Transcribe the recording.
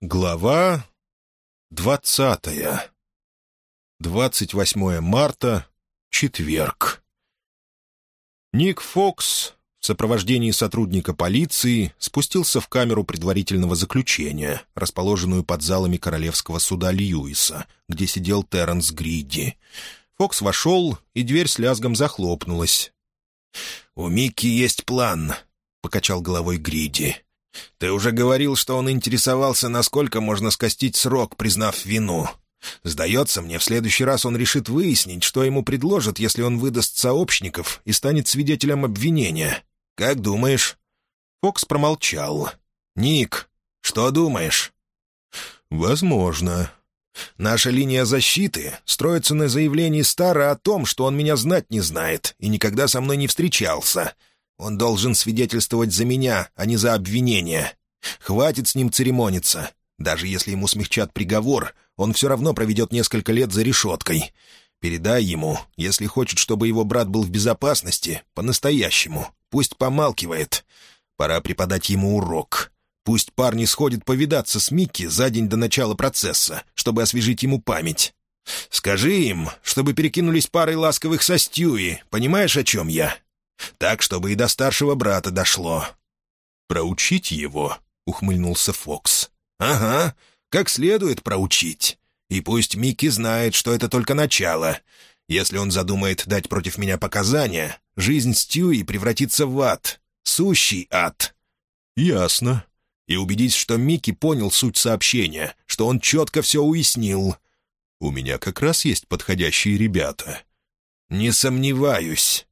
Глава двадцатая. Двадцать восьмое марта, четверг. Ник Фокс в сопровождении сотрудника полиции спустился в камеру предварительного заключения, расположенную под залами Королевского суда Льюиса, где сидел Терренс Гриди. Фокс вошел, и дверь с лязгом захлопнулась. «У Микки есть план», — покачал головой Гриди. «Ты уже говорил, что он интересовался, насколько можно скостить срок, признав вину. Сдается мне, в следующий раз он решит выяснить, что ему предложат, если он выдаст сообщников и станет свидетелем обвинения. Как думаешь?» Фокс промолчал. «Ник, что думаешь?» «Возможно. Наша линия защиты строится на заявлении Стара о том, что он меня знать не знает и никогда со мной не встречался. Он должен свидетельствовать за меня, а не за обвинение. Хватит с ним церемониться. Даже если ему смягчат приговор, он все равно проведет несколько лет за решеткой. Передай ему, если хочет, чтобы его брат был в безопасности, по-настоящему. Пусть помалкивает. Пора преподать ему урок. Пусть парни сходят повидаться с Микки за день до начала процесса, чтобы освежить ему память. Скажи им, чтобы перекинулись парой ласковых со Стьюи, понимаешь, о чем я? Так, чтобы и до старшего брата дошло». «Проучить его?» — ухмыльнулся Фокс. «Ага, как следует проучить. И пусть Микки знает, что это только начало. Если он задумает дать против меня показания, жизнь Стюи превратится в ад. Сущий ад». «Ясно. И убедись, что Микки понял суть сообщения, что он четко все уяснил. У меня как раз есть подходящие ребята». «Не сомневаюсь».